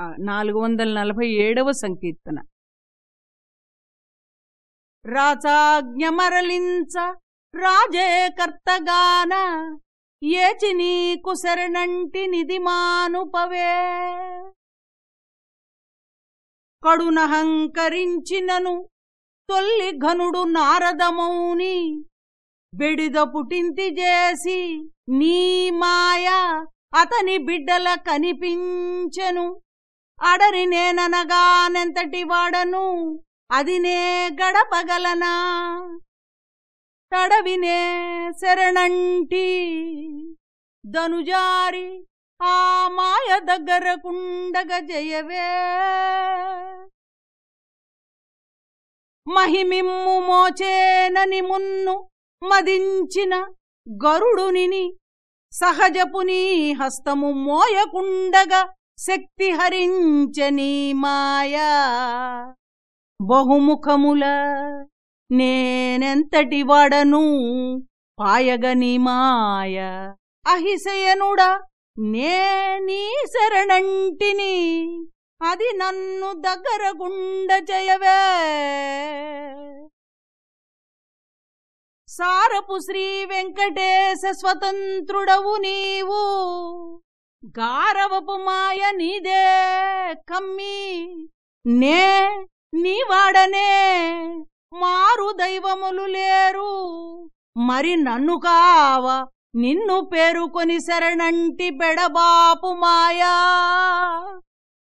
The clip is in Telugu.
నాలుగు వందల నలభై ఏడవ సంకీర్తన. రాచాజ్ఞ మరలించ రాజే కర్తగాన ఏచి నీకు శరణంటి నిధి మానుపవే కడునహంకరించినను తొల్లి ఘనుడు నారదమౌని బెడిద పుటింతి చేసి నీ మాయ అతని బిడ్డల కనిపించెను. అడరి నేననగానెంతటి వాడను అది నే గడపగలనా? తడవినే శరణంటి ధనుజారి ఆ మాయ దగ్గర కుండగ జయవే. మహిమిమ్ము మోచేనని మున్ను మదించిన గరుడునిని సహజపుని హస్తము మోయకుండగా శక్తి హరించని మాయా. బహుముఖముల నేనెంతటి వాడను? పాయగని మాయ. అహిశయనుడా నే నీ శరణంటిని. అది నన్ను దగ్గర గుండ చేయవే సారపు శ్రీ వెంకటేశ స్వతంత్రుడవు నీవు. గారవపు మాయ నీదే కమ్మి. నే నీవాడనే మారు దైవములు లేరు. మరి నన్ను కావ నిన్ను పేరుకొని శరణంటి పెడబాపు మాయా.